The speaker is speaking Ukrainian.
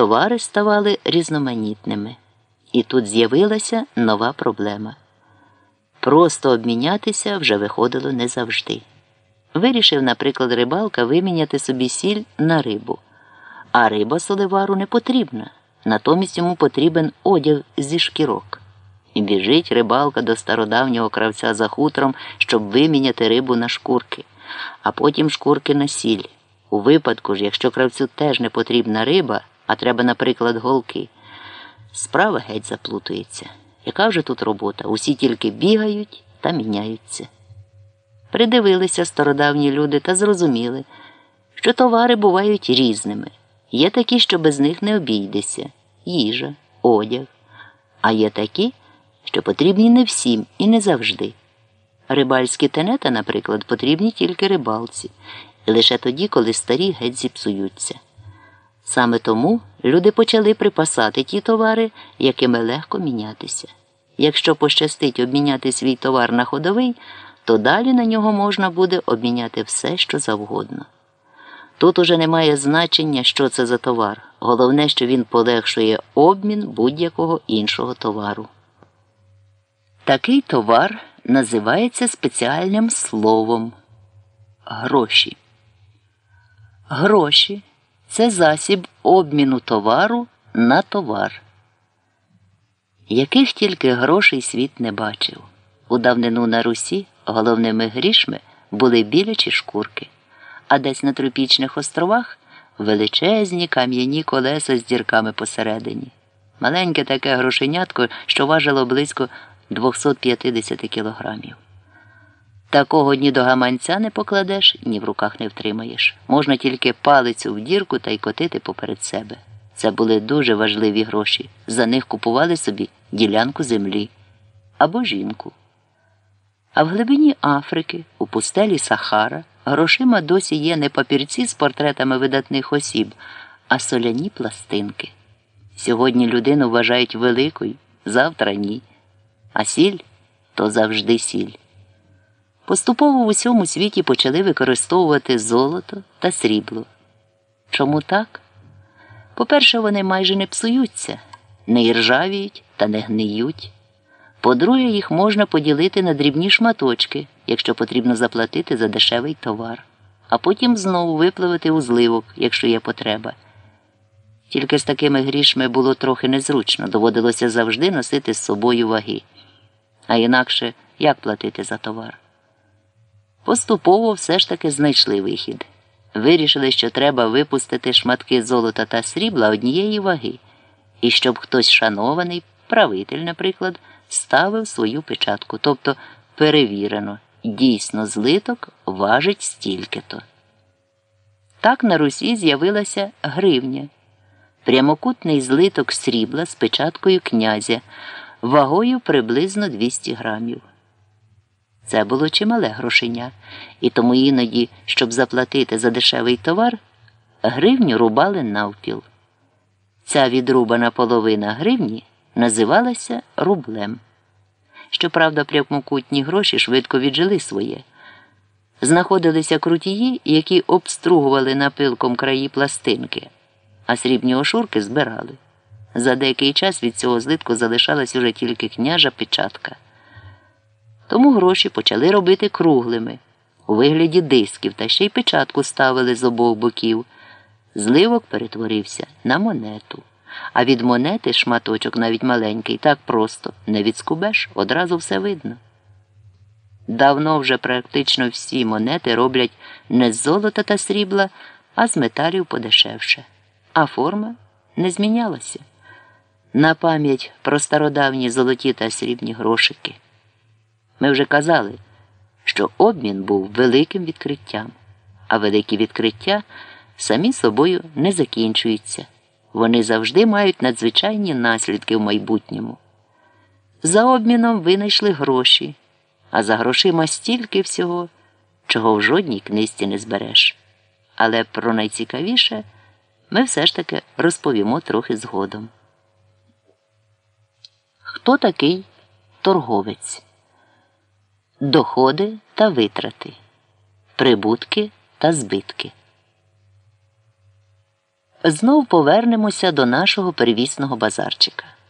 Товари ставали різноманітними. І тут з'явилася нова проблема. Просто обмінятися вже виходило не завжди. Вирішив, наприклад, рибалка виміняти собі сіль на рибу, а риба соливару не потрібна. Натомість йому потрібен одяг зі шкірок. І біжить рибалка до стародавнього кравця за хутром, щоб виміняти рибу на шкурки, а потім шкурки на сіль. У випадку ж, якщо кравцю теж не потрібна риба, а треба, наприклад, голки, справа геть заплутується. Яка вже тут робота? Усі тільки бігають та міняються. Придивилися стародавні люди та зрозуміли, що товари бувають різними. Є такі, що без них не обійдеться їжа, одяг, а є такі, що потрібні не всім і не завжди. Рибальські тенета, наприклад, потрібні тільки рибалці, і лише тоді, коли старі геть зіпсуються. Саме тому люди почали припасати ті товари, якими легко мінятися. Якщо пощастить обміняти свій товар на ходовий, то далі на нього можна буде обміняти все, що завгодно. Тут уже немає значення, що це за товар. Головне, що він полегшує обмін будь-якого іншого товару. Такий товар називається спеціальним словом гроші. Гроші це засіб обміну товару на товар. Яких тільки грошей світ не бачив. У давнину на Русі головними грішми були білячі шкурки, а десь на тропічних островах величезні кам'яні колеса з дірками посередині. Маленьке таке грошенятко, що важило близько 250 кілограмів. Такого ні до гаманця не покладеш, ні в руках не втримаєш. Можна тільки палицю в дірку та й котити поперед себе. Це були дуже важливі гроші. За них купували собі ділянку землі або жінку. А в глибині Африки, у пустелі Сахара, грошима досі є не папірці з портретами видатних осіб, а соляні пластинки. Сьогодні людину вважають великою, завтра ні. А сіль то завжди сіль. Поступово в усьому світі почали використовувати золото та срібло. Чому так? По-перше, вони майже не псуються, не іржавіють та не гниють. По-друге, їх можна поділити на дрібні шматочки, якщо потрібно заплатити за дешевий товар, а потім знову випливати у зливок, якщо є потреба. Тільки з такими грішми було трохи незручно, доводилося завжди носити з собою ваги. А інакше як платити за товар? Поступово все ж таки знайшли вихід. Вирішили, що треба випустити шматки золота та срібла однієї ваги, і щоб хтось шанований, правитель, наприклад, ставив свою печатку, тобто перевірено, дійсно злиток важить стільки-то. Так на Русі з'явилася гривня, прямокутний злиток срібла з печаткою князя, вагою приблизно 200 грамів. Це було чимале грошеня, і тому іноді, щоб заплатити за дешевий товар, гривню рубали навпіл. Ця відрубана половина гривні називалася рублем. Щоправда, прямокутні гроші швидко віджили своє. Знаходилися крутії, які обстругували напилком краї пластинки, а срібні ошурки збирали. За деякий час від цього злитку залишалась уже тільки княжа печатка. Тому гроші почали робити круглими, у вигляді дисків та ще й печатку ставили з обох боків. Зливок перетворився на монету. А від монети шматочок навіть маленький, так просто не відскубеш, одразу все видно. Давно вже практично всі монети роблять не з золота та срібла, а з металів подешевше. А форма не змінялася. На пам'ять про стародавні золоті та срібні грошики. Ми вже казали, що обмін був великим відкриттям, а великі відкриття самі собою не закінчуються. Вони завжди мають надзвичайні наслідки в майбутньому. За обміном винайшли гроші, а за грошима стільки всього, чого в жодній книжці не збереш. Але про найцікавіше ми все ж таки розповімо трохи згодом. Хто такий торговець? Доходи та витрати, прибутки та збитки. Знов повернемося до нашого первісного базарчика.